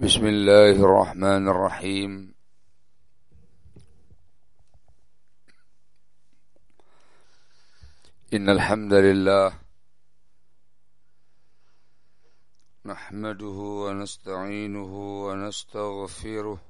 بسم الله الرحمن الرحيم. إن الحمد لله نحمده ونستعينه ونستغفره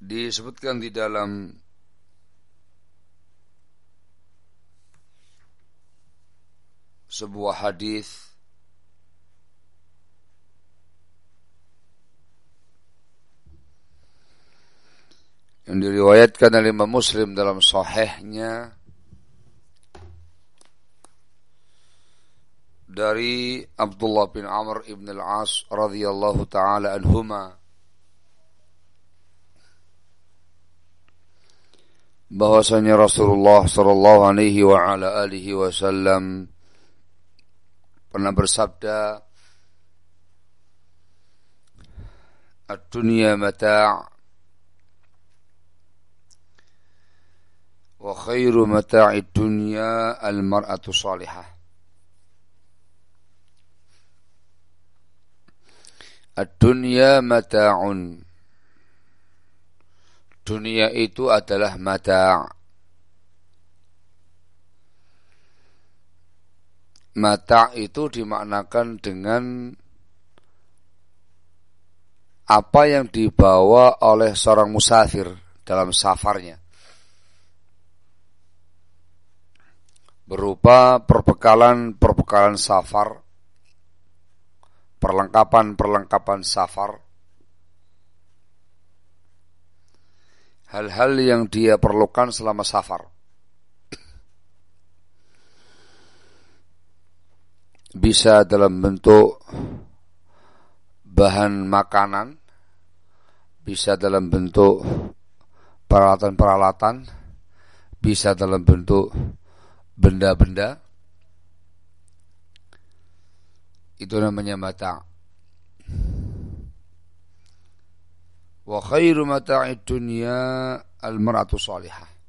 Disebutkan di dalam sebuah hadis yang diriwayatkan oleh Imam Muslim dalam sahihnya dari Abdullah bin Amr ibn al-As radhiyallahu taala anhuma bahwasanya Rasulullah sallallahu alaihi wa ala alihi wasallam pernah bersabda Ad-dunya mata' wa khairu mata'id dunya al-mar'atu salihah Ad-dunya mata'un Dunia itu adalah mata. Mata itu dimaknakan dengan apa yang dibawa oleh seorang musafir dalam safarnya. Berupa perbekalan-perbekalan safar, perlengkapan-perlengkapan safar, hal-hal yang dia perlukan selama safar. Bisa dalam bentuk bahan makanan, bisa dalam bentuk peralatan-peralatan, bisa dalam bentuk benda-benda. Itu namanya mata'. Wa khairu mata'id dunya al-mar'atu salihah.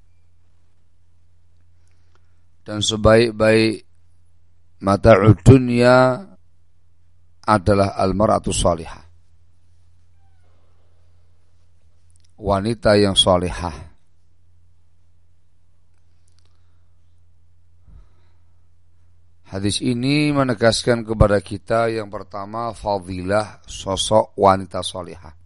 dan sebaik-baik mata dunia adalah almaratu salihah. Wanita yang salihah. Hadis ini menegaskan kepada kita yang pertama fadilah sosok wanita salihah.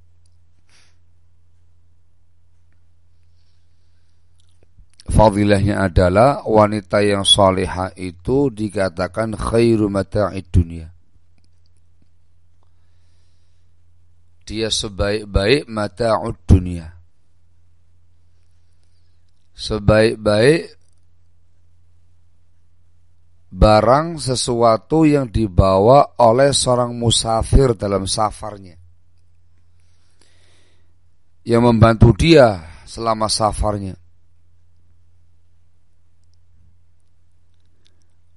Fadilahnya adalah wanita yang salihah itu dikatakan khairu mata'id dunia. Dia sebaik-baik mata'ud dunia. Sebaik-baik barang sesuatu yang dibawa oleh seorang musafir dalam safarnya. Yang membantu dia selama safarnya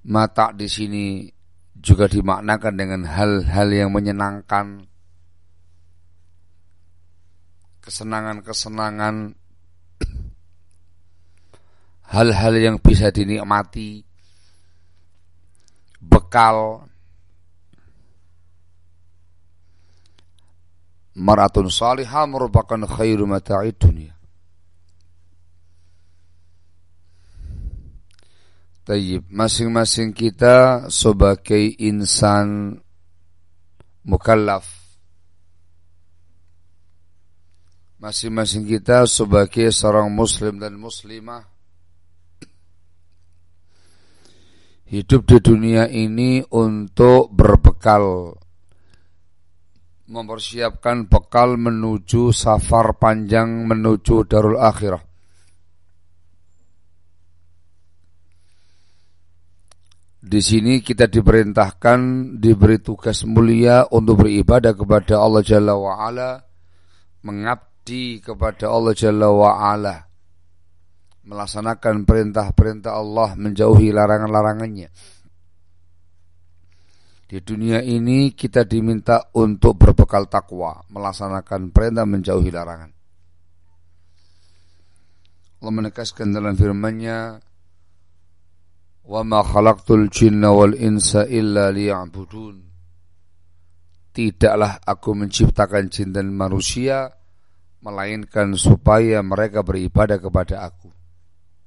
mata di sini juga dimaknakan dengan hal-hal yang menyenangkan, kesenangan-kesenangan, hal-hal yang bisa dinikmati, bekal, maratun salihah merupakan khairu mata'id dunia. Tayyib, masing-masing kita sebagai insan mukallaf. Masing-masing kita sebagai seorang muslim dan muslimah hidup di dunia ini untuk berbekal mempersiapkan bekal menuju safar panjang menuju darul akhirah. Di sini kita diperintahkan diberi tugas mulia untuk beribadah kepada Allah Jalla wa ala, mengabdi kepada Allah Jalla wa ala, melaksanakan perintah-perintah Allah, menjauhi larangan-larangannya. Di dunia ini kita diminta untuk berbekal takwa, melaksanakan perintah menjauhi larangan. Allah menegaskan dalam firman-Nya, Wa ma khalaqtul jinna wal insa illa liya'budun. Tidaklah aku menciptakan jin dan manusia melainkan supaya mereka beribadah kepada aku.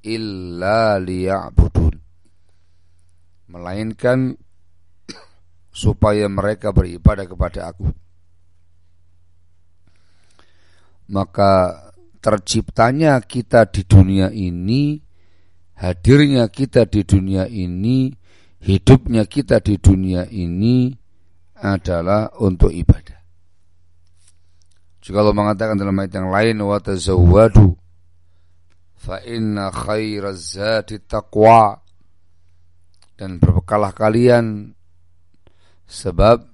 Illa liya'budun. Melainkan supaya mereka beribadah kepada aku. Maka terciptanya kita di dunia ini hadirnya kita di dunia ini, hidupnya kita di dunia ini adalah untuk ibadah. Jika Allah mengatakan dalam ayat yang lain wa tazawwadu fa inna khairaz zati taqwa dan berbekalah kalian sebab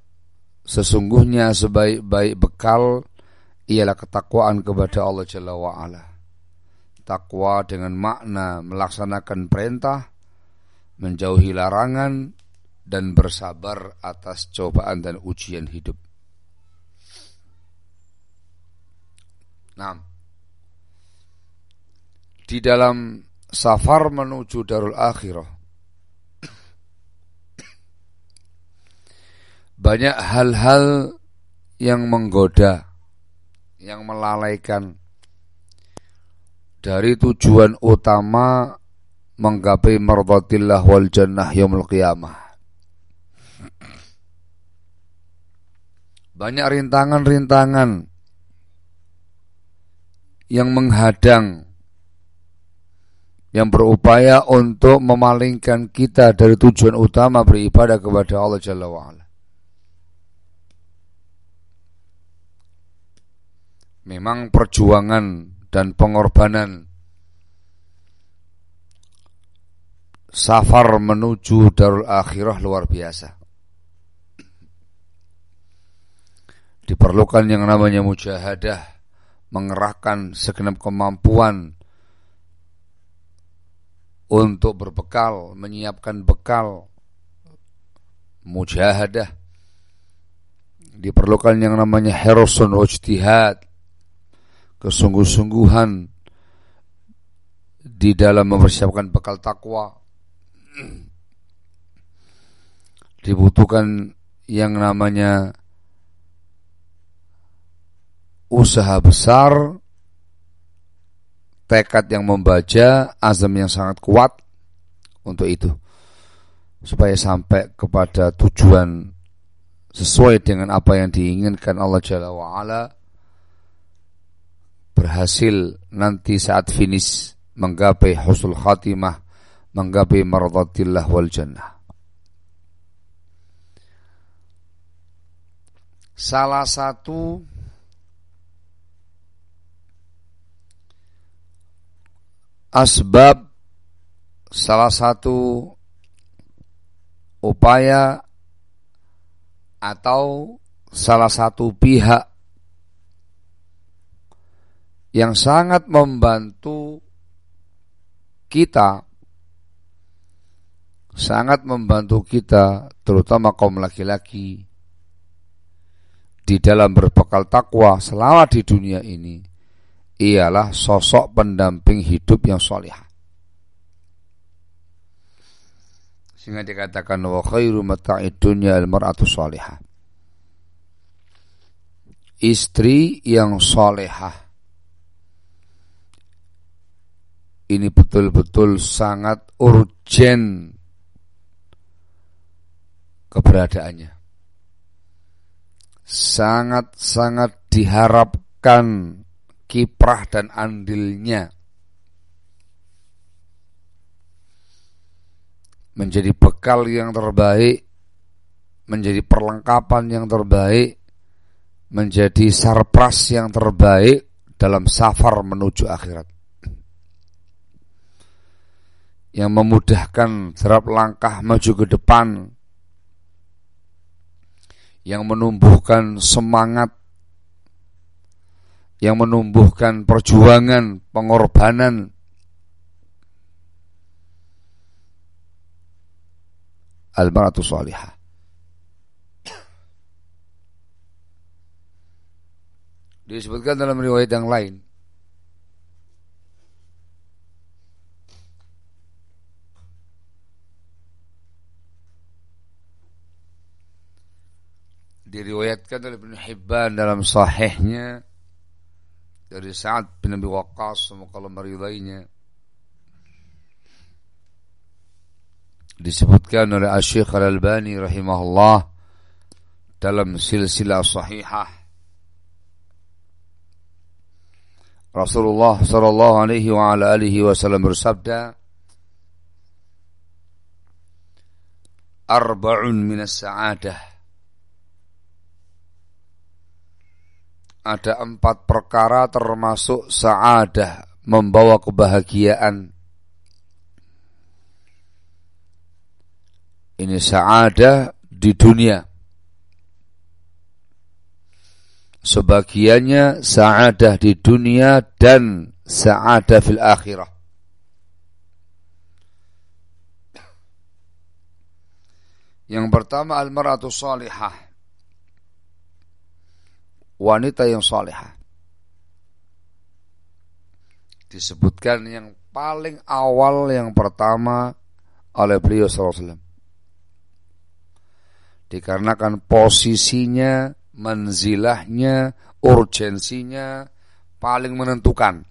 sesungguhnya sebaik-baik bekal ialah ketakwaan kepada Allah Jalla wa ala takwa dengan makna melaksanakan perintah, menjauhi larangan, dan bersabar atas cobaan dan ujian hidup. Nah, di dalam safar menuju darul akhirah, banyak hal-hal yang menggoda, yang melalaikan, dari tujuan utama menggapai mardatillah wal jannah yaumul qiyamah. Banyak rintangan-rintangan yang menghadang yang berupaya untuk memalingkan kita dari tujuan utama beribadah kepada Allah Jalla wa'ala. Memang perjuangan dan pengorbanan safar menuju darul akhirah luar biasa. Diperlukan yang namanya mujahadah, mengerahkan segenap kemampuan untuk berbekal, menyiapkan bekal, mujahadah. Diperlukan yang namanya heroson wajtihad, kesungguh-sungguhan di dalam mempersiapkan bekal takwa, dibutuhkan yang namanya usaha besar, tekad yang membaca, azam yang sangat kuat untuk itu. Supaya sampai kepada tujuan sesuai dengan apa yang diinginkan Allah Jalla wa'ala berhasil nanti saat finish menggapai husnul khatimah, menggapai maradatillah wal jannah. Salah satu asbab salah satu upaya atau salah satu pihak yang sangat membantu kita sangat membantu kita terutama kaum laki-laki di dalam berbekal takwa selama di dunia ini ialah sosok pendamping hidup yang solihah. Sehingga dikatakan wa khairu mata'id dunya al-mar'atu solihah. Istri yang solehah. Ini betul-betul sangat urgen keberadaannya sangat-sangat diharapkan kiprah dan andilnya menjadi bekal yang terbaik, menjadi perlengkapan yang terbaik, menjadi sarpras yang terbaik dalam safar menuju akhirat. Yang memudahkan terap langkah maju ke depan yang menumbuhkan semangat, yang menumbuhkan perjuangan, pengorbanan. Al-maratu salihah. Disebutkan dalam riwayat yang lain diriwayatkan oleh Ibn Hibban dalam sahihnya dari Sa'ad bin Abi Waqqas semoga Allah meridainya disebutkan oleh Asy-Syaikh Al-Albani rahimahullah dalam silsilah sahihah Rasulullah sallallahu alaihi wa ala alihi wasallam bersabda Arba'un minas sa'adah ada empat perkara termasuk sa'adah membawa kebahagiaan. Ini sa'adah di dunia. Sebagiannya sa'adah di dunia dan sa'adah fil akhirah. Yang pertama al-mar'atu salihah wanita yang salehah. Disebutkan yang paling awal yang pertama oleh beliau SAW. Dikarenakan posisinya, menzilahnya, urgensinya paling menentukan.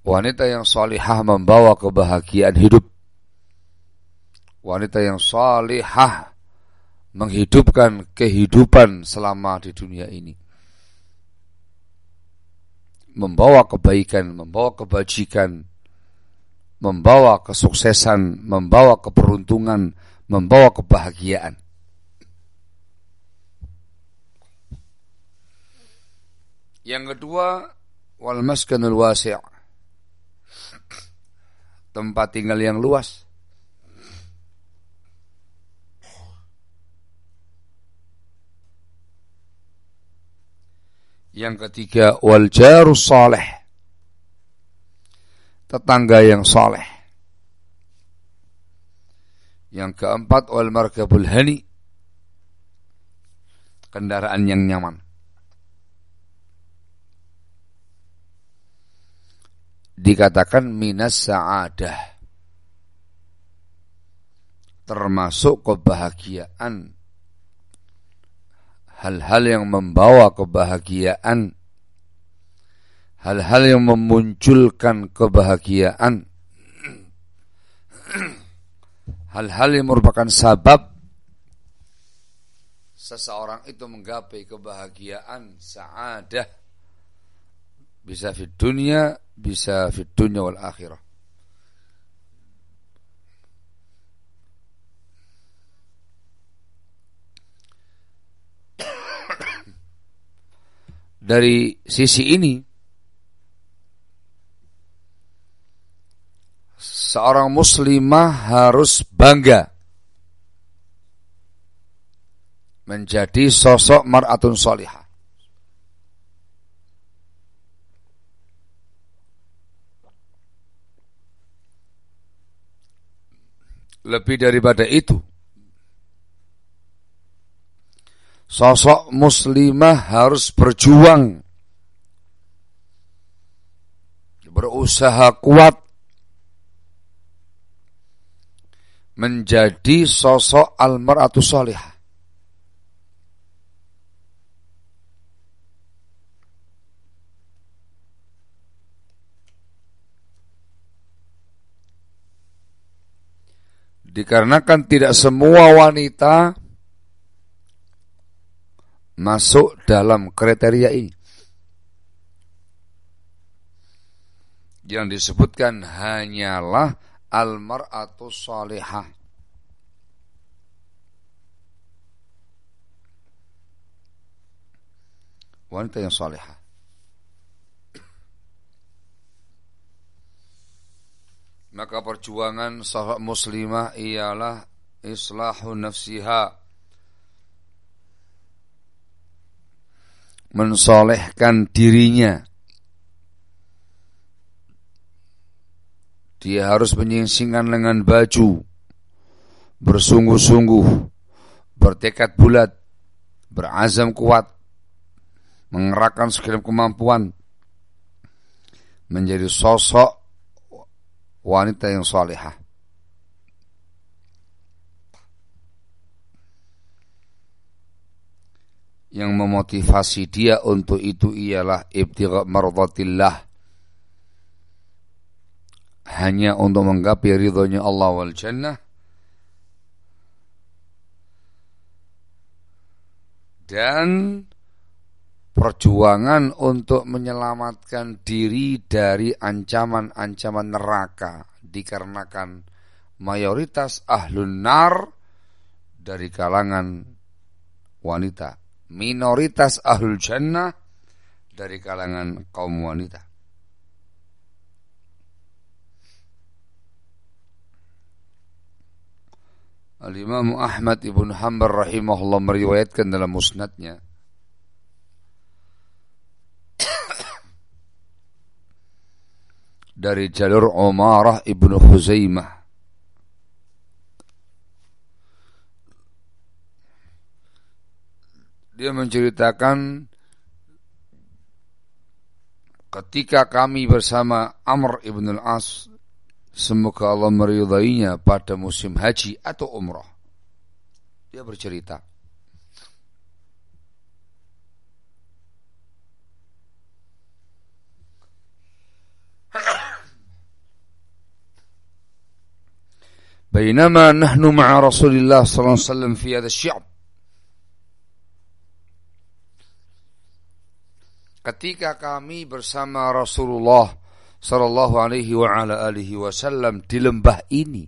Wanita yang salihah membawa kebahagiaan hidup wanita yang salihah menghidupkan kehidupan selama di dunia ini. Membawa kebaikan, membawa kebajikan, membawa kesuksesan, membawa keberuntungan, membawa kebahagiaan. Yang kedua, wal maskanul wasi' tempat tinggal yang luas. Yang ketiga wal jarus saleh. Tetangga yang saleh. Yang keempat wal markabul hani. Kendaraan yang nyaman. dikatakan minas sa'adah. Termasuk kebahagiaan. Hal-hal yang membawa kebahagiaan. Hal-hal yang memunculkan kebahagiaan. Hal-hal yang merupakan sabab seseorang itu menggapai kebahagiaan, sa'adah bisa di dunia, bisa di dunia wal akhirah. Dari sisi ini seorang muslimah harus bangga menjadi sosok mar'atun solihah. Lebih daripada itu, sosok muslimah harus berjuang, berusaha kuat, menjadi sosok almaratu solihah. Dikarenakan tidak semua wanita masuk dalam kriteria ini. Yang disebutkan hanyalah almar'atu salihah. Wanita yang salihah. Maka perjuangan sahabat muslimah ialah islahu nafsiha mensolehkan dirinya dia harus menyingsingkan lengan baju bersungguh-sungguh bertekad bulat berazam kuat mengerahkan segala kemampuan menjadi sosok wanita yang salihah. Yang memotivasi dia untuk itu ialah ibtigha mardatillah. Hanya untuk menggapai ridhonya Allah wal jannah. Dan perjuangan untuk menyelamatkan diri dari ancaman-ancaman neraka dikarenakan mayoritas ahlun nar dari kalangan wanita, minoritas ahlul jannah dari kalangan kaum wanita. Al-Imam Ahmad ibn Hanbal rahimahullah meriwayatkan dalam musnadnya dari jalur Umarah ibnu Huzaimah. Dia menceritakan ketika kami bersama Amr ibn al-As semoga Allah meridainya pada musim haji atau umrah. Dia bercerita بينما نحن مع رسول الله صلى الله عليه وسلم في هذا الشعب ketika kami bersama Rasulullah sallallahu alaihi wa ala alihi wasallam di lembah ini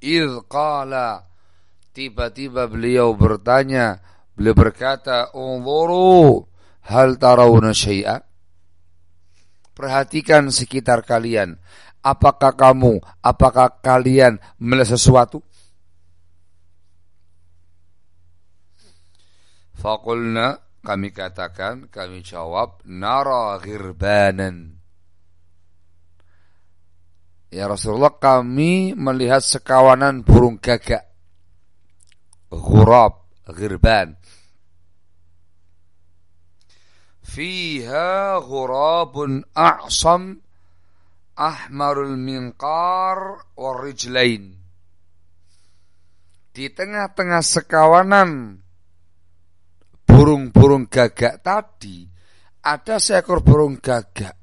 idh qala tiba-tiba beliau bertanya beliau berkata unzuru hal tarawna syai'a perhatikan sekitar kalian Apakah kamu, apakah kalian melihat sesuatu? Fakulna kami katakan, kami jawab, nara ghirbanan. Ya Rasulullah kami melihat sekawanan burung gagak. Ghurab, ghirban. fiha ghurabun a'sam ahmarul minqar warijlain di tengah-tengah sekawanan burung-burung gagak tadi ada seekor burung gagak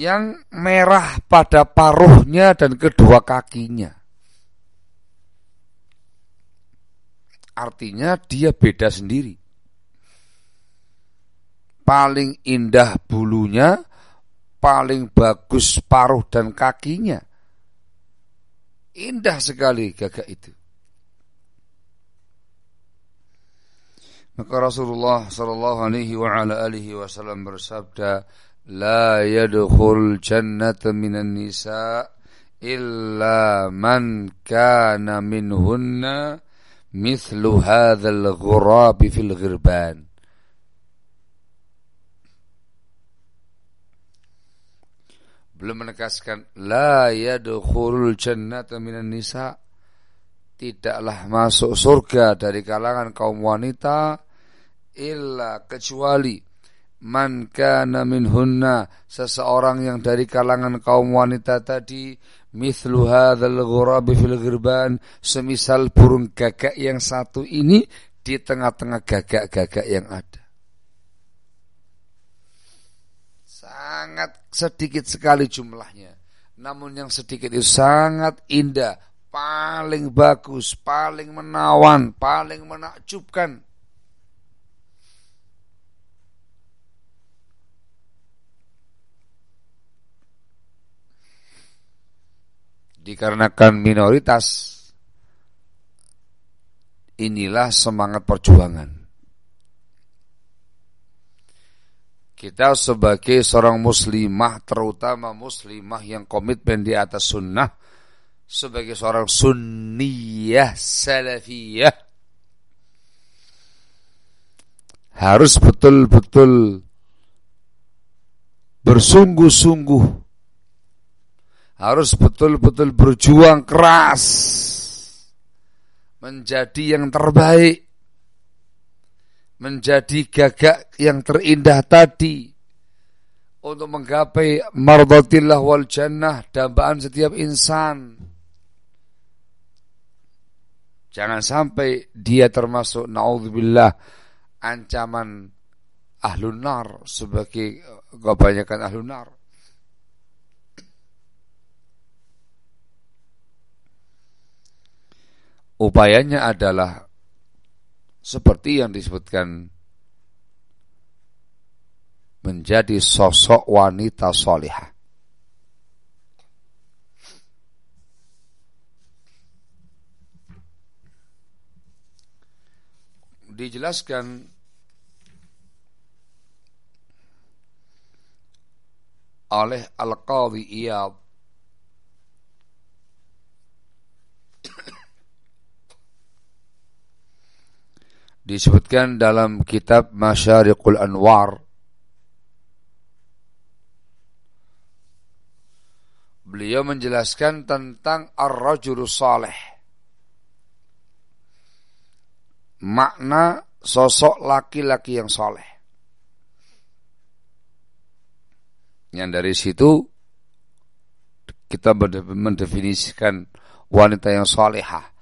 yang merah pada paruhnya dan kedua kakinya. Artinya dia beda sendiri. Paling indah bulunya, paling bagus paruh dan kakinya. Indah sekali gagak itu. Maka Rasulullah sallallahu alaihi wa ala alihi wasallam bersabda, "La yadkhul jannata minan nisa illa man kana minhunna mithlu hadzal ghurab fil ghirban." Belum menegaskan la yadkhulul jannata minan nisa tidaklah masuk surga dari kalangan kaum wanita illa kecuali man kana minhunna seseorang yang dari kalangan kaum wanita tadi mithlu hadzal ghurab fil ghirban semisal burung gagak yang satu ini di tengah-tengah gagak-gagak yang ada. Sangat sedikit sekali jumlahnya. Namun yang sedikit itu sangat indah paling bagus paling menawan paling menakjubkan dikarenakan minoritas inilah semangat perjuangan. Kita sebagai seorang muslimah, terutama muslimah yang komitmen di atas sunnah, sebagai seorang sunniyah salafiyah, harus betul-betul bersungguh-sungguh. Harus betul-betul berjuang keras. Menjadi yang terbaik, menjadi gagak yang terindah tadi. Untuk menggapai mardatillah wal jannah dambaan setiap insan. Jangan sampai dia termasuk naudzubillah ancaman ahlun nar sebagai kebanyakan ahlun nar. upayanya adalah seperti yang disebutkan menjadi sosok wanita solihah. Dijelaskan oleh Al-Qadhi Iyad disebutkan dalam kitab Masyariqul Anwar Beliau menjelaskan tentang ar-rajul saleh. Makna sosok laki-laki yang saleh. Yang dari situ kita mendefinisikan wanita yang salehah.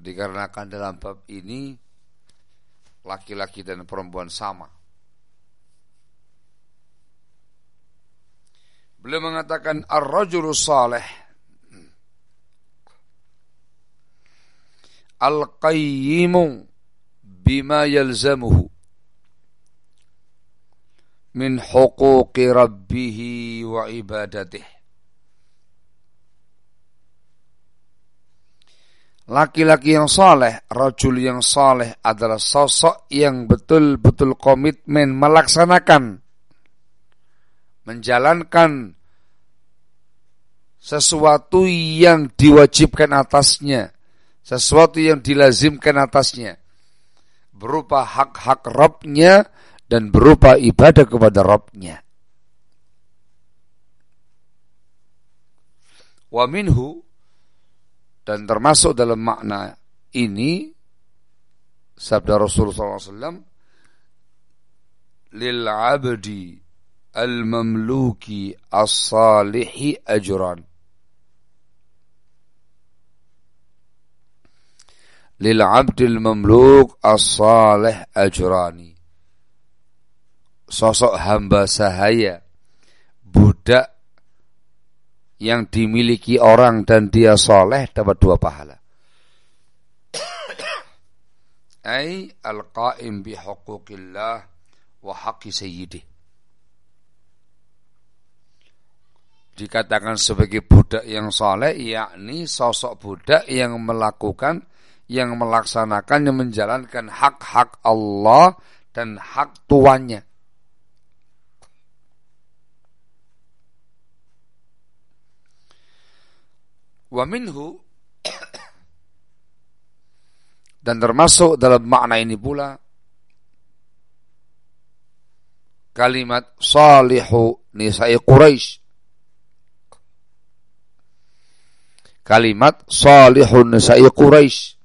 Dikarenakan dalam bab ini laki-laki dan perempuan sama. Beliau mengatakan ar-rajulu salih al-qayyimu yalzamuhu min huquqi rabbih wa ibadatihi Laki-laki yang soleh, rajul yang soleh adalah sosok yang betul-betul komitmen melaksanakan, menjalankan sesuatu yang diwajibkan atasnya, sesuatu yang dilazimkan atasnya, berupa hak-hak Robnya dan berupa ibadah kepada Robnya. Wa minhu dan termasuk dalam makna ini sabda Rasulullah SAW lil abdi al mamluki as-salihi ajran lil abdil mamluk as-salih ajrani sosok hamba sahaya budak yang dimiliki orang dan dia soleh dapat dua pahala. Ai al-qaim bi huquqillah wa haqqi sayyidih. Dikatakan sebagai budak yang soleh, yakni sosok budak yang melakukan, yang melaksanakan, yang menjalankan hak-hak Allah dan hak tuannya. Wa minhu dan termasuk dalam makna ini pula kalimat salihu nisa'i Quraisy kalimat salihun nisa'i Quraisy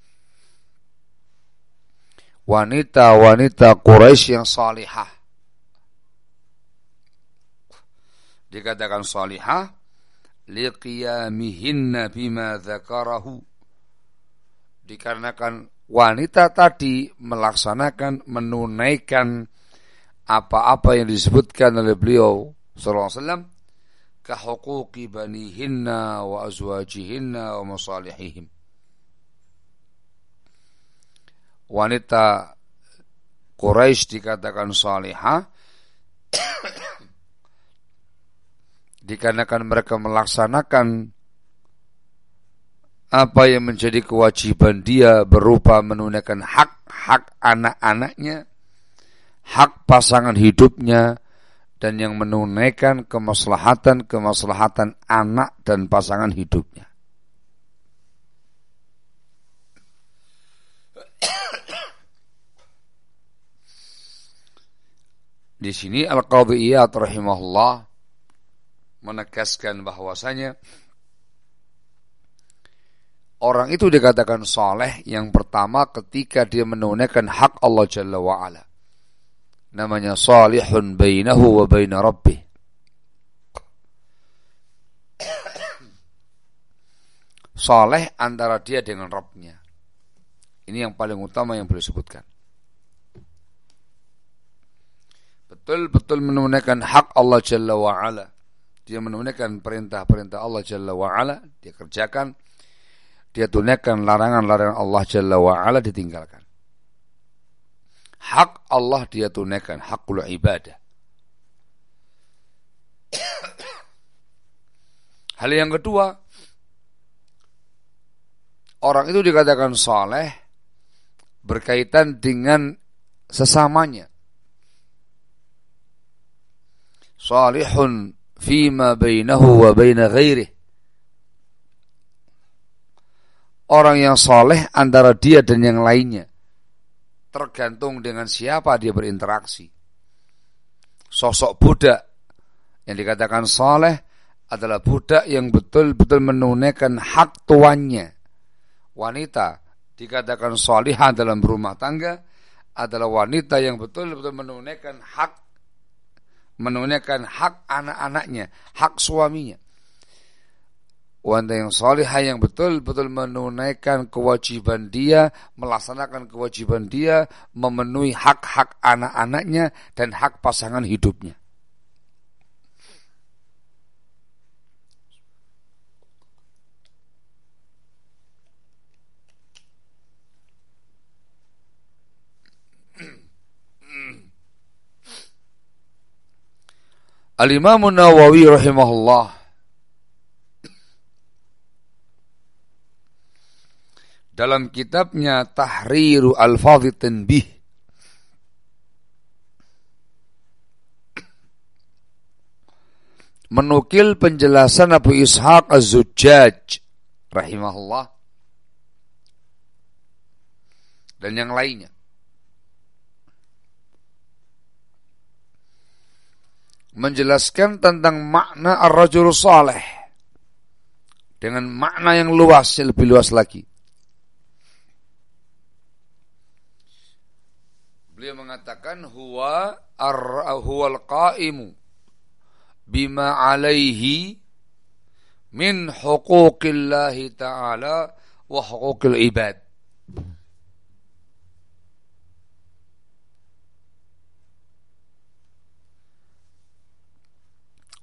wanita-wanita Quraisy yang salihah. Dikatakan salihah liqiyamihinna bima dzakarahu. Dikarenakan wanita tadi melaksanakan menunaikan apa-apa yang disebutkan oleh beliau sallallahu alaihi wasallam kahuquqi banihinna wa azwajihinna wa masalihihim wanita Quraisy dikatakan salihah dikarenakan mereka melaksanakan apa yang menjadi kewajiban dia berupa menunaikan hak-hak anak-anaknya, hak pasangan hidupnya, dan yang menunaikan kemaslahatan-kemaslahatan anak dan pasangan hidupnya. Di sini Al-Qadhiyat rahimahullah menegaskan bahwasanya orang itu dikatakan soleh yang pertama ketika dia menunaikan hak Allah Jalla wa'ala. Namanya salihun bainahu wa baina rabbih. Soleh antara dia dengan Rabbnya. Ini yang paling utama yang boleh sebutkan. Betul-betul menunaikan hak Allah Jalla wa'ala dia menunaikan perintah-perintah Allah Jalla wa'ala, dia kerjakan, dia tunaikan larangan-larangan Allah Jalla wa'ala ditinggalkan. Hak Allah dia tunaikan, hakul ibadah. Hal yang kedua, orang itu dikatakan saleh berkaitan dengan sesamanya. Salihun fima bainahu wa baina ghairih. Orang yang soleh antara dia dan yang lainnya. Tergantung dengan siapa dia berinteraksi. Sosok budak yang dikatakan soleh adalah budak yang betul-betul menunaikan hak tuannya. Wanita dikatakan solihah dalam rumah tangga adalah wanita yang betul-betul menunaikan hak menunaikan hak anak-anaknya, hak suaminya. Wanita yang salihah yang betul-betul menunaikan kewajiban dia, melaksanakan kewajiban dia, memenuhi hak-hak anak-anaknya dan hak pasangan hidupnya. Al-Imam Nawawi rahimahullah. Dalam kitabnya Tahriru Al-Fadhi Tanbih. Menukil penjelasan Abu Ishaq Az-Zujjaj rahimahullah. Dan yang lainnya menjelaskan tentang makna ar-rajul saleh dengan makna yang luas, lebih luas lagi. Beliau mengatakan huwa ar huwal qaimu bima alaihi min huquqillahi ta'ala wa huquqil ibad.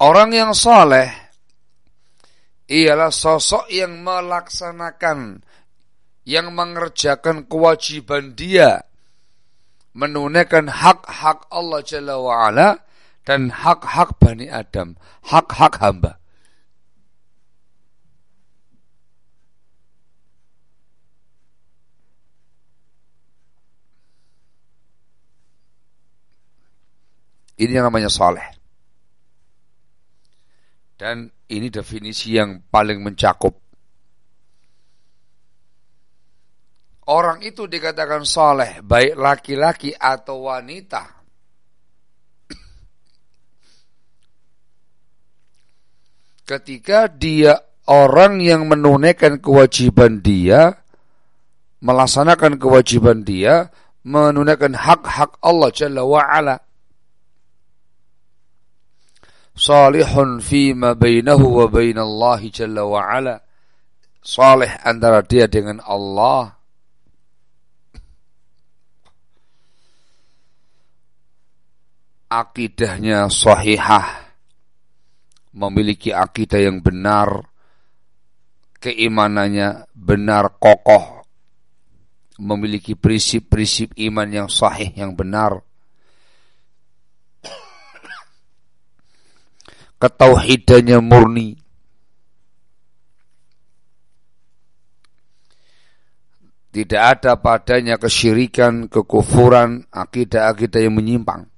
Orang yang soleh ialah sosok yang melaksanakan, yang mengerjakan kewajiban dia menunaikan hak-hak Allah Jalla wa'ala dan hak-hak Bani Adam, hak-hak hamba. Ini yang namanya soleh. Dan ini definisi yang paling mencakup orang itu dikatakan soleh, baik laki-laki atau wanita. Ketika dia orang yang menunaikan kewajiban dia, melaksanakan kewajiban dia, menunaikan hak-hak Allah Jalla wa'ala. Salihun fima bainahu wa bainallahi Jalla wa'ala. Salih antara dia dengan Allah. Akidahnya sahihah, memiliki akidah yang benar, keimanannya benar kokoh, memiliki prinsip-prinsip iman yang sahih yang benar, ketauhidannya murni, tidak ada padanya kesyirikan, kekufuran, akidah-akidah yang menyimpang.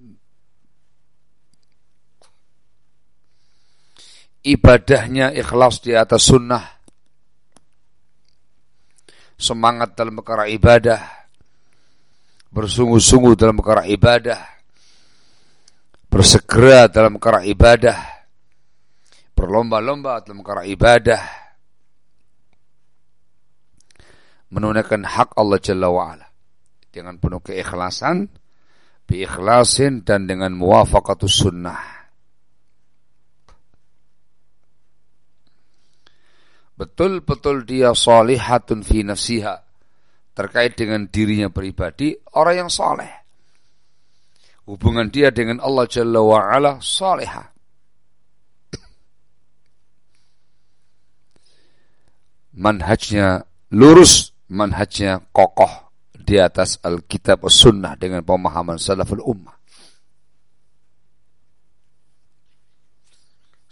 ibadahnya ikhlas di atas sunnah, semangat dalam perkara ibadah, bersungguh-sungguh dalam perkara ibadah, bersegera dalam perkara ibadah, berlomba-lomba dalam perkara ibadah, menunaikan hak Allah Jalla wa'ala. Dengan penuh keikhlasan, biikhlasin dan dengan muwafaqatus sunnah. betul-betul dia solihatun fi nafsiha. Terkait dengan dirinya pribadi orang yang soleh hubungan dia dengan Allah Jalla wa'ala soleha manhajnya lurus manhajnya kokoh di atas Alkitab Sunnah dengan pemahaman salaful ummah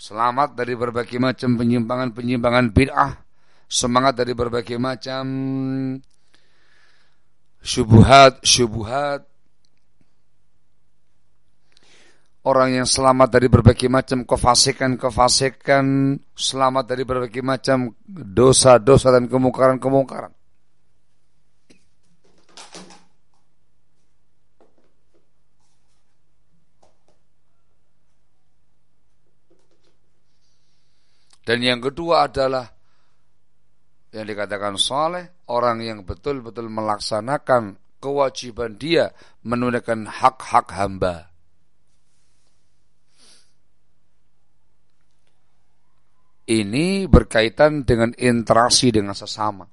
Selamat dari berbagai macam penyimpangan-penyimpangan bid'ah. Semangat dari berbagai macam syubuhat-syubuhat. Orang yang selamat dari berbagai macam kefasikan-kefasikan, selamat dari berbagai macam dosa-dosa dan kemungkaran-kemungkaran. Dan yang kedua adalah yang dikatakan soleh, orang yang betul-betul melaksanakan kewajiban dia menunaikan hak-hak hamba. Ini berkaitan dengan interaksi dengan sesama.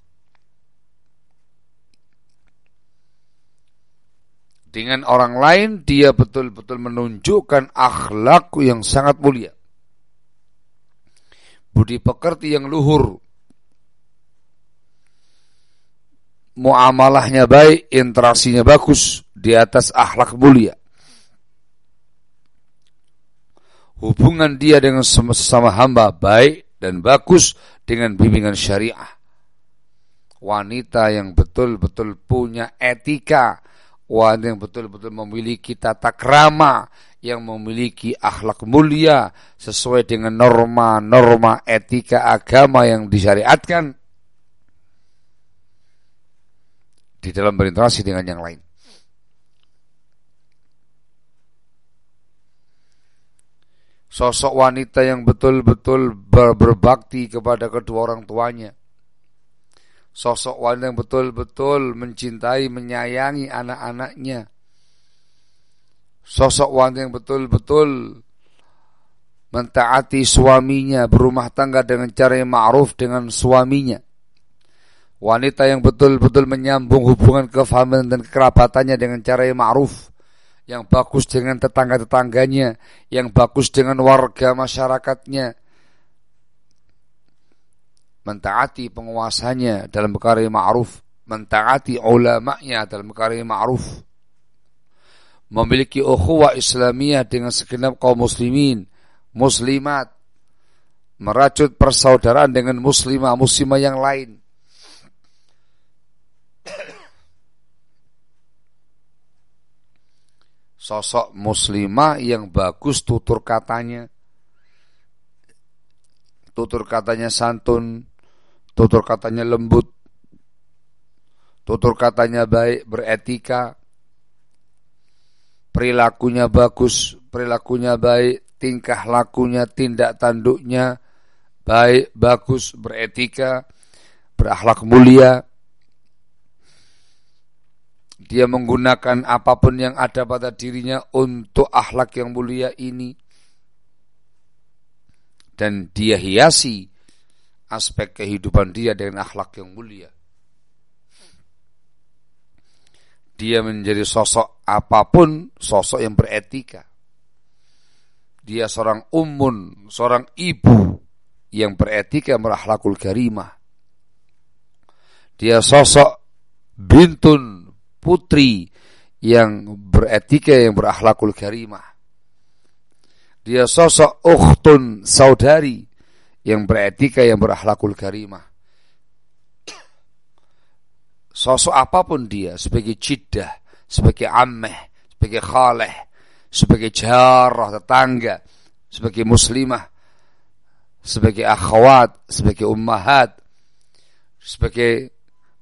Dengan orang lain dia betul-betul menunjukkan akhlak yang sangat mulia budi pekerti yang luhur, muamalahnya baik, interaksinya bagus, di atas akhlak mulia. Hubungan dia dengan sesama hamba baik dan bagus dengan bimbingan syariah. Wanita yang betul-betul punya etika, wanita yang betul-betul memiliki tata krama, yang memiliki akhlak mulia sesuai dengan norma-norma etika agama yang disyariatkan di dalam berinteraksi dengan yang lain. Sosok wanita yang betul-betul ber berbakti kepada kedua orang tuanya. Sosok wanita yang betul-betul mencintai, menyayangi anak-anaknya Sosok wanita yang betul-betul mentaati suaminya, berumah tangga dengan cara yang ma'ruf dengan suaminya. Wanita yang betul-betul menyambung hubungan kefahaman dan kerabatannya dengan cara yang ma'ruf. Yang bagus dengan tetangga-tetangganya, yang bagus dengan warga masyarakatnya. Mentaati penguasanya dalam perkara yang ma'ruf. Mentaati ulama'nya dalam perkara yang ma'ruf memiliki ukhuwah Islamiyah dengan segenap kaum muslimin, muslimat, merajut persaudaraan dengan muslimah, muslimah yang lain. Sosok muslimah yang bagus tutur katanya, tutur katanya santun, tutur katanya lembut, tutur katanya baik, beretika, perilakunya bagus, perilakunya baik, tingkah lakunya, tindak tanduknya baik, bagus, beretika, berakhlak mulia. Dia menggunakan apa pun yang ada pada dirinya untuk akhlak yang mulia ini. Dan dia hiasi aspek kehidupan dia dengan akhlak yang mulia. Dia menjadi sosok apa pun, sosok yang beretika. Dia seorang umun, seorang ibu yang beretika merakhlakul karimah. Dia sosok bintun, putri yang beretika yang berakhlakul karimah. Dia sosok ukhtun, saudari yang beretika yang berakhlakul karimah sosok apa pun dia sebagai cidah, sebagai ammeh, sebagai khaleh, sebagai jarah tetangga, sebagai muslimah, sebagai akhwat, sebagai ummahat, sebagai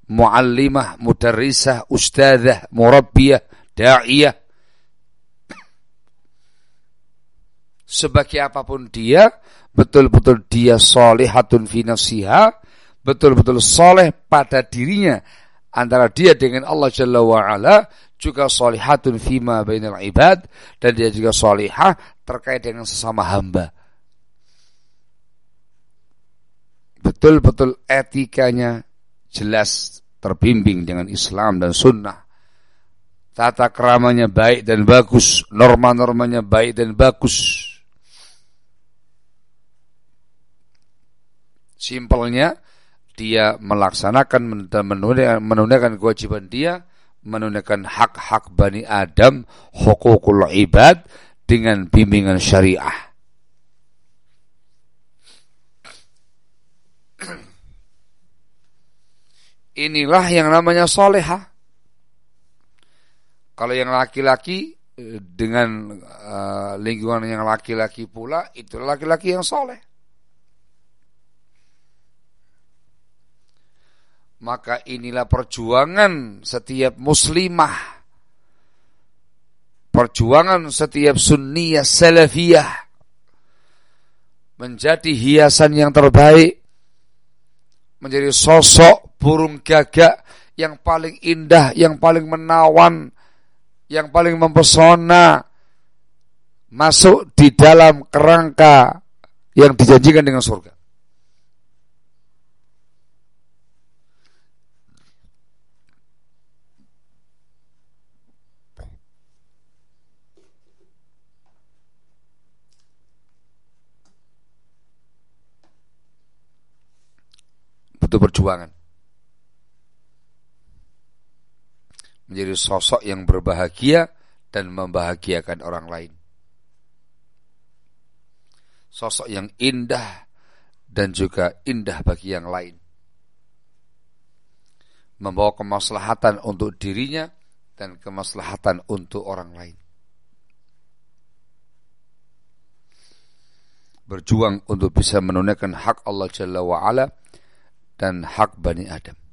muallimah, mudarrisah, ustadzah, murabbiyah, da'iyah. Sebagai apa pun dia, betul-betul dia solihatun fi betul-betul soleh pada dirinya antara dia dengan Allah Jalla wa'ala juga solihatun fima bainal ibad dan dia juga solihah terkait dengan sesama hamba. Betul-betul etikanya jelas terbimbing dengan Islam dan sunnah. Tata keramanya baik dan bagus, norma-normanya baik dan bagus. Simpelnya, dia melaksanakan menunaikan, menunaikan kewajiban dia, menunaikan hak-hak Bani Adam, hukukul ibad dengan bimbingan syariah. Inilah yang namanya soleha. Kalau yang laki-laki eh, dengan uh, lingkungan yang laki-laki pula, itu laki-laki yang soleh. maka inilah perjuangan setiap muslimah perjuangan setiap sunniyah salafiyah menjadi hiasan yang terbaik menjadi sosok burung gagak yang paling indah yang paling menawan yang paling mempesona masuk di dalam kerangka yang dijanjikan dengan surga butuh perjuangan. Menjadi sosok yang berbahagia dan membahagiakan orang lain. Sosok yang indah dan juga indah bagi yang lain. Membawa kemaslahatan untuk dirinya dan kemaslahatan untuk orang lain. Berjuang untuk bisa menunaikan hak Allah Jalla wa'ala dan hak Bani Adam.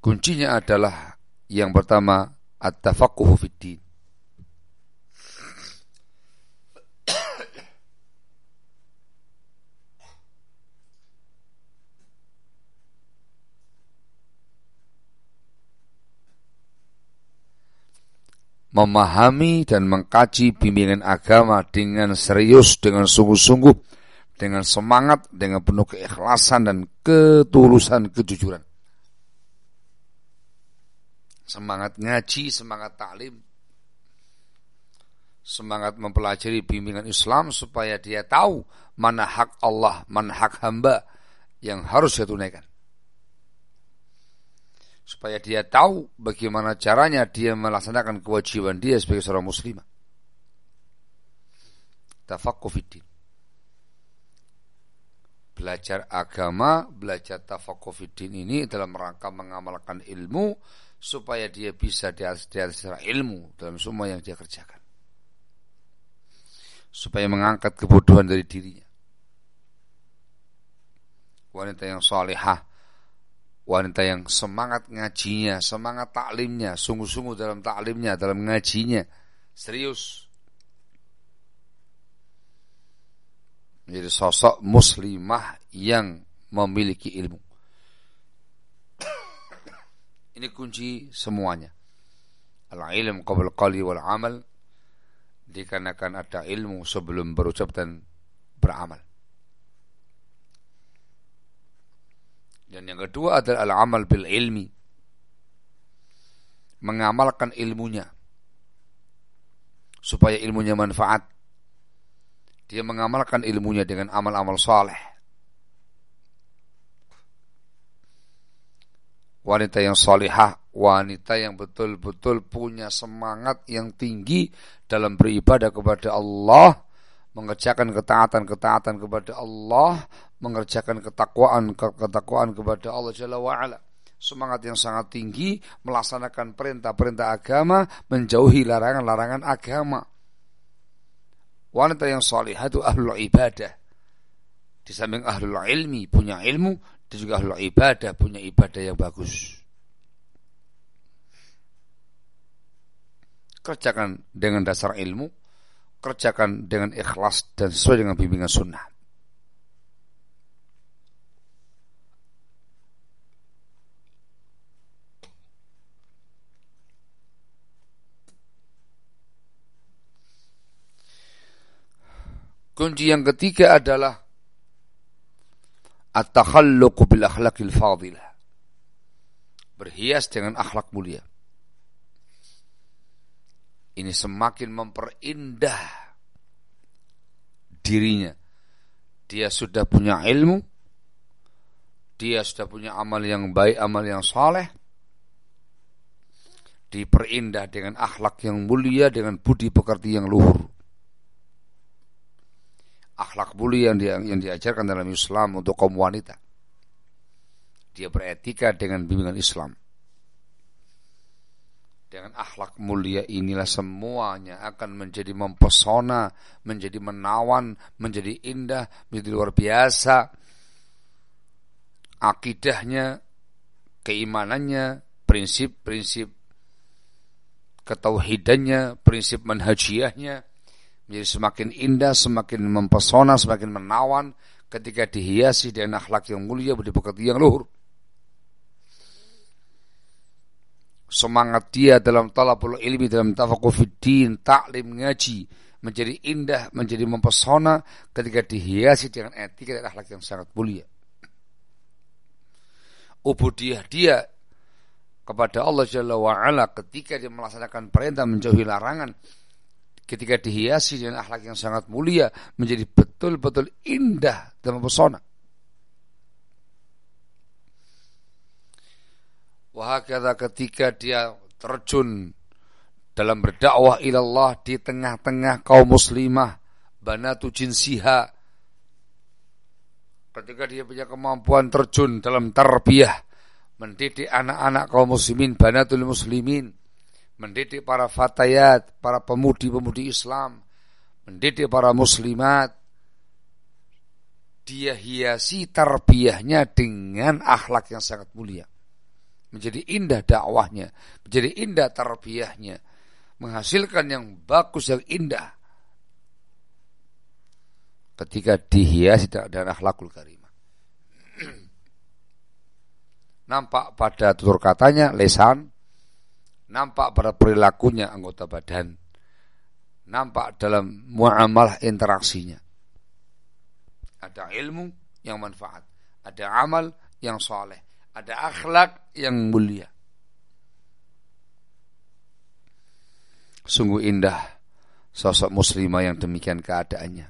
Kuncinya adalah yang pertama at-tafaqquhu fid memahami dan mengkaji bimbingan agama dengan serius, dengan sungguh-sungguh, dengan semangat, dengan penuh keikhlasan dan ketulusan, kejujuran. Semangat ngaji, semangat taklim, semangat mempelajari bimbingan Islam supaya dia tahu mana hak Allah, mana hak hamba yang harus dia tunaikan supaya dia tahu bagaimana caranya dia melaksanakan kewajiban dia sebagai seorang muslimah. Tafakku fiddin. Belajar agama, belajar tafakku fiddin ini dalam rangka mengamalkan ilmu supaya dia bisa di atas, di atas ilmu dalam semua yang dia kerjakan. Supaya mengangkat kebodohan dari dirinya. Wanita yang salihah wanita yang semangat ngajinya, semangat taklimnya, sungguh-sungguh dalam taklimnya, dalam ngajinya, serius. Menjadi sosok muslimah yang memiliki ilmu. Ini kunci semuanya. Al-ilm qabl qali wal amal dikarenakan ada ilmu sebelum berucap dan beramal. Dan yang kedua adalah al-amal bil ilmi. Mengamalkan ilmunya. Supaya ilmunya manfaat. Dia mengamalkan ilmunya dengan amal-amal saleh. Wanita yang salihah, wanita yang betul-betul punya semangat yang tinggi dalam beribadah kepada Allah, mengerjakan ketaatan-ketaatan kepada Allah, mengerjakan ketakwaan ketakwaan kepada Allah Jalla ala. Semangat yang sangat tinggi melaksanakan perintah-perintah agama, menjauhi larangan-larangan agama. Wanita yang salihah itu ahlul ibadah. Di samping ahlul ilmi, punya ilmu, dia juga ahlul ibadah, punya ibadah yang bagus. Kerjakan dengan dasar ilmu, kerjakan dengan ikhlas dan sesuai dengan bimbingan sunnah. Kunci yang ketiga adalah at-takhalluq bil akhlaqil fadilah. Berhias dengan akhlak mulia. Ini semakin memperindah dirinya. Dia sudah punya ilmu, dia sudah punya amal yang baik, amal yang saleh, diperindah dengan akhlak yang mulia, dengan budi pekerti yang luhur akhlak mulia yang, dia, yang diajarkan dalam Islam untuk kaum wanita. Dia beretika dengan bimbingan Islam. Dengan akhlak mulia inilah semuanya akan menjadi mempesona, menjadi menawan, menjadi indah, menjadi luar biasa. Akidahnya, keimanannya, prinsip-prinsip ketauhidannya, prinsip manhajiahnya, menjadi semakin indah, semakin mempesona, semakin menawan ketika dihiasi dengan akhlak yang mulia, budi pekerti yang luhur. Semangat dia dalam talabul ilmi, dalam tafakufiddin, taklim, ngaji, menjadi indah, menjadi mempesona ketika dihiasi dengan etika dan akhlak yang sangat mulia. Ubudiyah dia kepada Allah Jalla wa'ala ketika dia melaksanakan perintah menjauhi larangan ketika dihiasi dengan akhlak yang sangat mulia menjadi betul-betul indah dan mempesona. Wahakata ketika dia terjun dalam berdakwah ilallah di tengah-tengah kaum muslimah banatu jinsiha ketika dia punya kemampuan terjun dalam tarbiyah mendidik anak-anak kaum muslimin banatul muslimin mendidik para fatayat, para pemudi-pemudi Islam, mendidik para muslimat. Dia hiasi tarbiyahnya dengan akhlak yang sangat mulia. Menjadi indah dakwahnya, menjadi indah tarbiyahnya, menghasilkan yang bagus yang indah. Ketika dihiasi dengan akhlakul karimah. Nampak pada tutur katanya, lesan, nampak pada perilakunya anggota badan, nampak dalam muamalah interaksinya. Ada ilmu yang manfaat, ada amal yang soleh, ada akhlak yang mulia. Sungguh indah sosok muslimah yang demikian keadaannya.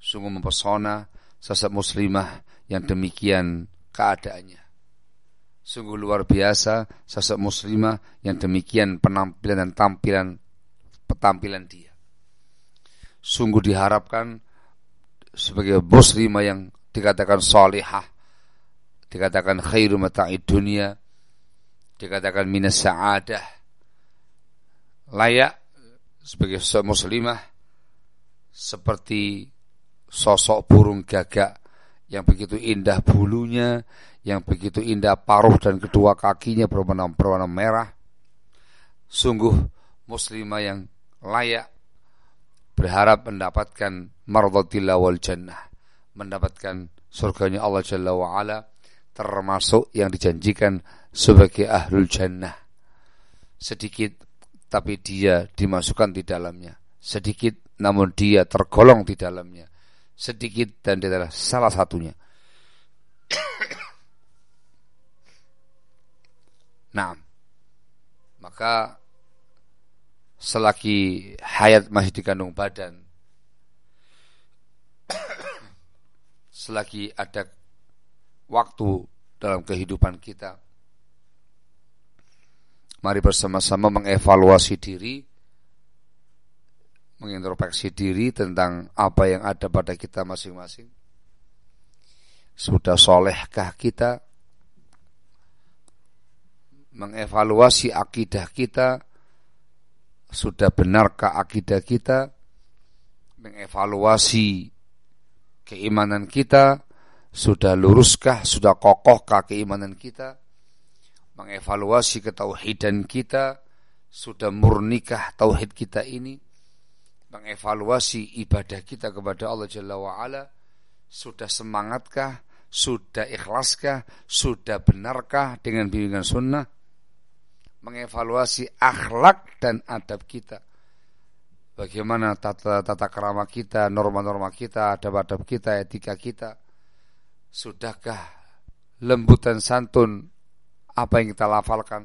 Sungguh mempesona sosok muslimah yang demikian keadaannya. Sungguh luar biasa sosok muslimah yang demikian penampilan dan tampilan petampilan dia. Sungguh diharapkan sebagai muslimah yang dikatakan solihah, dikatakan khairu mata'i dunia, dikatakan minas sa'adah, layak sebagai sosok muslimah seperti sosok burung gagak yang begitu indah bulunya, yang begitu indah paruh dan kedua kakinya berwarna, berwarna merah. Sungguh muslimah yang layak berharap mendapatkan mardhatillah wal jannah, mendapatkan surganya Allah Jalla wa ala termasuk yang dijanjikan sebagai ahlul jannah. Sedikit tapi dia dimasukkan di dalamnya. Sedikit namun dia tergolong di dalamnya sedikit dan dia adalah salah satunya. Nah, maka selagi hayat masih dikandung badan, selagi ada waktu dalam kehidupan kita, mari bersama-sama mengevaluasi diri mengintrospeksi diri tentang apa yang ada pada kita masing-masing. Sudah solehkah kita mengevaluasi akidah kita? Sudah benarkah akidah kita? Mengevaluasi keimanan kita? Sudah luruskah, sudah kokohkah keimanan kita? Mengevaluasi ketauhidan kita? Sudah murnikah tauhid kita ini? mengevaluasi ibadah kita kepada Allah Jalla wa'ala sudah semangatkah sudah ikhlaskah sudah benarkah dengan bimbingan sunnah mengevaluasi akhlak dan adab kita bagaimana tata tata kerama kita norma-norma kita adab-adab kita etika kita sudahkah lembut dan santun apa yang kita lafalkan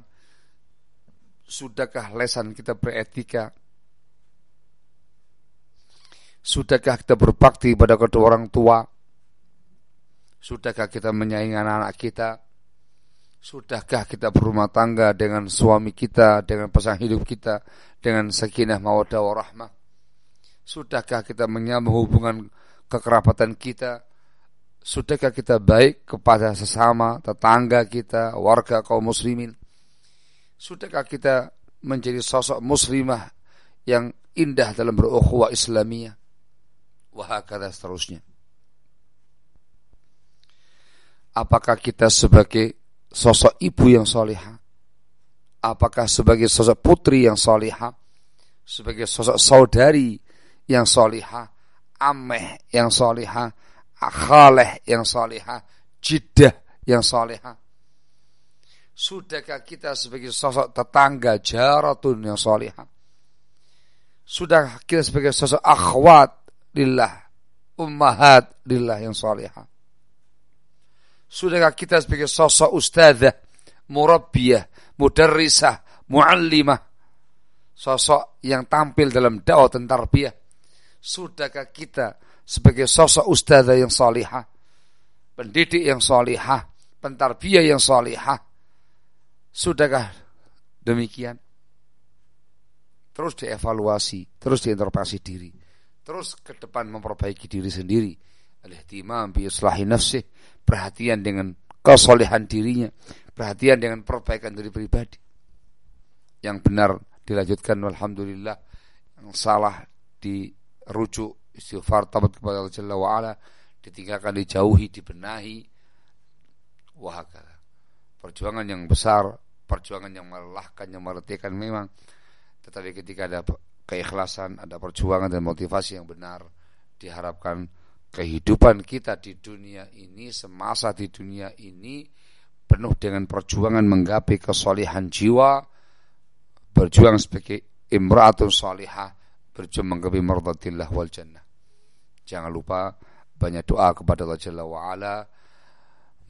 sudahkah lesan kita beretika Sudahkah kita berbakti pada kedua orang tua? Sudahkah kita menyayangi anak-anak kita? Sudahkah kita berumah tangga dengan suami kita, dengan pasangan hidup kita, dengan sakinah mawadah warahmah? Sudahkah kita menyambung hubungan kekerabatan kita? Sudahkah kita baik kepada sesama, tetangga kita, warga kaum muslimin? Sudahkah kita menjadi sosok muslimah yang indah dalam berukhuwah Islamiyah? wahakala seterusnya. Apakah kita sebagai sosok ibu yang solihah? Apakah sebagai sosok putri yang solihah? Sebagai sosok saudari yang solihah? Ameh yang solihah? Akhaleh yang solihah? Jidah yang solihah? Sudahkah kita sebagai sosok tetangga jaratun yang solihah? Sudah kita sebagai sosok akhwat lillah, ummahat lillah yang salihah. Sudahkah kita sebagai sosok ustazah, murabbiyah, mudarrisah, muallimah, sosok yang tampil dalam dakwah dan tarbiyah? Sudahkah kita sebagai sosok ustazah yang salihah, pendidik yang salihah, pentarbiyah yang salihah? Sudahkah demikian? Terus dievaluasi, terus diintrospeksi diri terus ke depan memperbaiki diri sendiri al-ihtimam bi islahi nafsih perhatian dengan kesolehan dirinya perhatian dengan perbaikan diri pribadi. Yang benar dilanjutkan alhamdulillah yang salah dirujuk istighfar tabat kepada Allah Jalla wa ditinggalkan dijauhi dibenahi. Wahakala. Perjuangan yang besar perjuangan yang melelahkan yang meretikan memang. Tetapi ketika ada keikhlasan, ada perjuangan dan motivasi yang benar. Diharapkan kehidupan kita di dunia ini, semasa di dunia ini penuh dengan perjuangan menggapai kesolehan jiwa, berjuang sebagai imra'atun salihah berjuang menggapai mardatillah wal jannah. Jangan lupa banyak doa kepada Allah Jalla wa ala.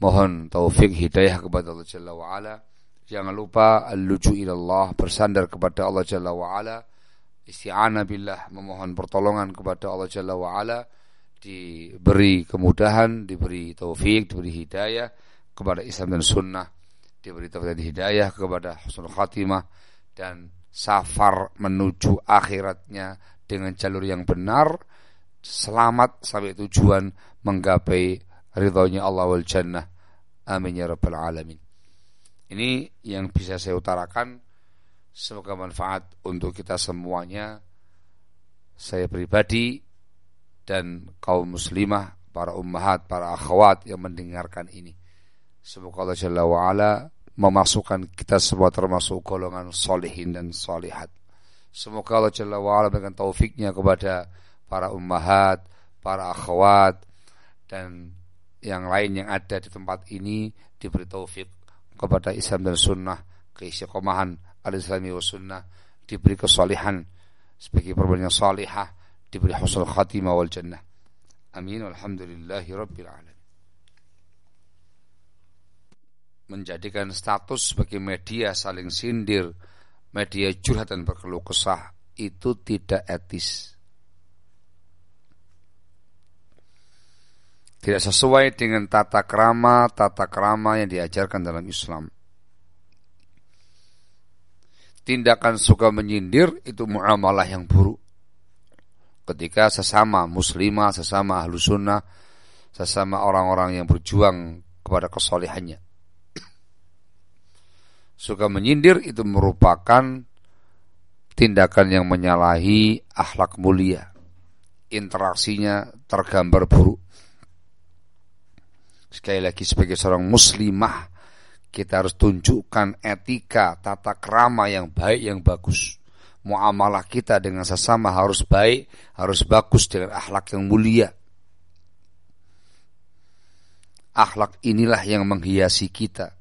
Mohon taufik hidayah kepada Allah Jalla wa ala. Jangan lupa al-luju ilallah bersandar kepada Allah Jalla wa ala. Isti'anah billah memohon pertolongan kepada Allah Jalla wa ala diberi kemudahan, diberi taufik, diberi hidayah kepada Islam dan sunnah, diberi taufik dan hidayah kepada husnul khatimah dan safar menuju akhiratnya dengan jalur yang benar, selamat sampai tujuan menggapai ridhonya Allah wal jannah. Amin ya rabbal alamin. Ini yang bisa saya utarakan. Semoga manfaat untuk kita semuanya. Saya pribadi dan kaum muslimah, para ummahat, para akhwat yang mendengarkan ini. Semoga Allah Jalla wa'ala memasukkan kita semua termasuk golongan solihin dan solihat. Semoga Allah Jalla wa'ala berikan taufiknya kepada para ummahat, para akhwat, dan yang lain yang ada di tempat ini diberi taufik kepada Islam dan Sunnah, keistiqomahan al-Islami wa Sunnah, diberi kesalihan sebagai perbuatan yang salihah, husnul khatimah wal jannah. Amin. Alhamdulillahi Rabbil Alamin. menjadikan status sebagai media saling sindir, media curhat dan berkeluh kesah itu tidak etis. Tidak sesuai dengan tata krama, tata krama yang diajarkan dalam Islam. Tindakan suka menyindir itu muamalah yang buruk. Ketika sesama muslimah, sesama ahlu sunnah, sesama orang-orang yang berjuang kepada kesolehannya suka menyindir itu merupakan tindakan yang menyalahi akhlak mulia. Interaksinya tergambar buruk. Sekali lagi sebagai seorang muslimah kita harus tunjukkan etika, tata krama yang baik, yang bagus. Muamalah kita dengan sesama harus baik, harus bagus dengan akhlak yang mulia. Akhlak inilah yang menghiasi kita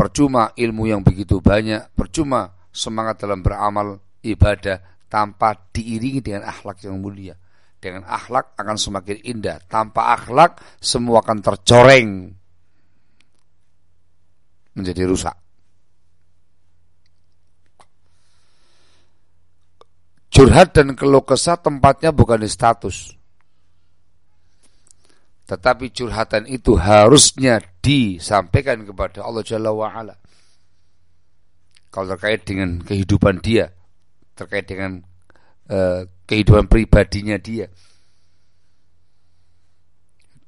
Percuma ilmu yang begitu banyak, percuma semangat dalam beramal ibadah tanpa diiringi dengan akhlak yang mulia. Dengan akhlak akan semakin indah. Tanpa akhlak semua akan tercoreng menjadi rusak. Curhat dan keluh kesah tempatnya bukan di status. Tetapi curhatan itu harusnya disampaikan kepada Allah Jalla wa'ala. Kalau terkait dengan kehidupan dia, terkait dengan uh, kehidupan pribadinya dia.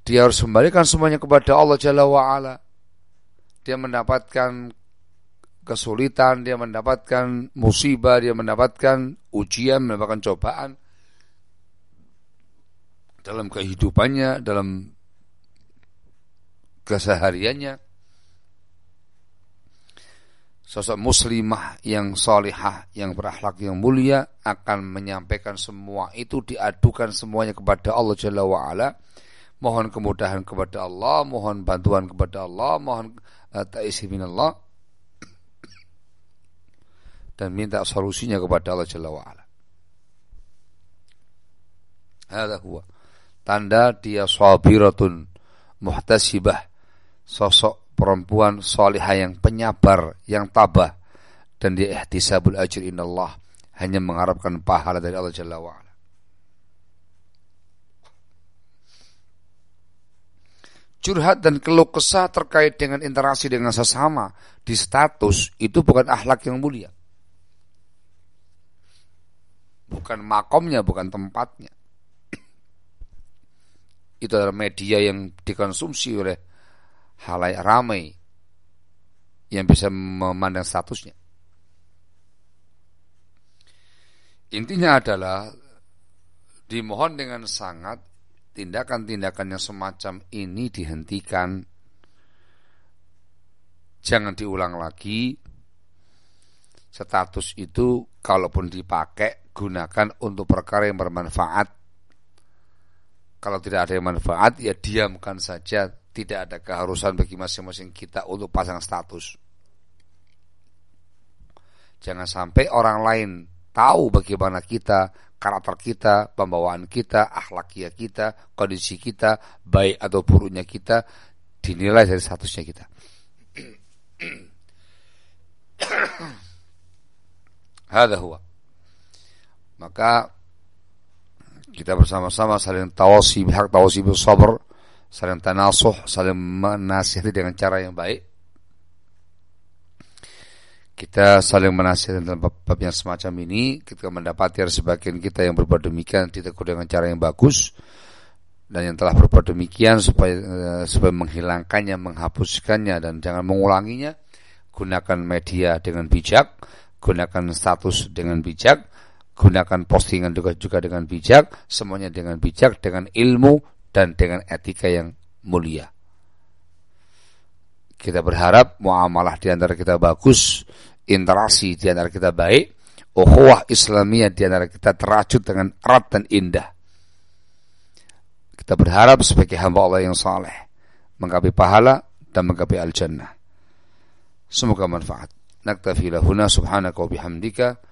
Dia harus kembalikan semuanya kepada Allah Jalla wa'ala. Dia mendapatkan kesulitan, dia mendapatkan musibah, dia mendapatkan ujian, mendapatkan cobaan dalam kehidupannya, dalam kesehariannya. Sosok muslimah yang salihah, yang berakhlak yang mulia akan menyampaikan semua itu diadukan semuanya kepada Allah Jalla wa'ala. Mohon kemudahan kepada Allah, mohon bantuan kepada Allah, mohon uh, ta'isi minallah. Dan minta solusinya kepada Allah Jalla wa'ala. Hada huwa. Tanda dia sabiratun muhtasibah sosok perempuan salihah yang penyabar, yang tabah dan dia ihtisabul ajr inallah hanya mengharapkan pahala dari Allah Jalla wa ala. Curhat dan keluh kesah terkait dengan interaksi dengan sesama di status itu bukan akhlak yang mulia. Bukan makomnya, bukan tempatnya. Itu adalah media yang dikonsumsi oleh halayak ramai yang bisa memandang statusnya. Intinya adalah dimohon dengan sangat tindakan-tindakan yang semacam ini dihentikan. Jangan diulang lagi. Status itu kalaupun dipakai gunakan untuk perkara yang bermanfaat. Kalau tidak ada yang manfaat ya diamkan saja tidak ada keharusan bagi masing-masing kita untuk pasang status. Jangan sampai orang lain tahu bagaimana kita, karakter kita, pembawaan kita, akhlakia kita, kondisi kita, baik atau buruknya kita, dinilai dari statusnya kita. Hada huwa. Maka kita bersama-sama saling tawasi bihak tawasi sabar, saling tanasuh, saling menasihati dengan cara yang baik. Kita saling menasihati dalam bab yang semacam ini ketika mendapati ada sebagian kita yang berbuat demikian ditegur dengan cara yang bagus dan yang telah berbuat demikian supaya uh, supaya menghilangkannya, menghapuskannya dan jangan mengulanginya gunakan media dengan bijak, gunakan status dengan bijak, gunakan postingan juga juga dengan bijak, semuanya dengan bijak, dengan ilmu dan dengan etika yang mulia. Kita berharap muamalah di antara kita bagus, interaksi di antara kita baik, ukhuwah Islamiyah di antara kita terajut dengan erat dan indah. Kita berharap sebagai hamba Allah yang saleh menggapai pahala dan menggapai al-jannah. Semoga manfaat. Naktafi lahuna subhanaka wa bihamdika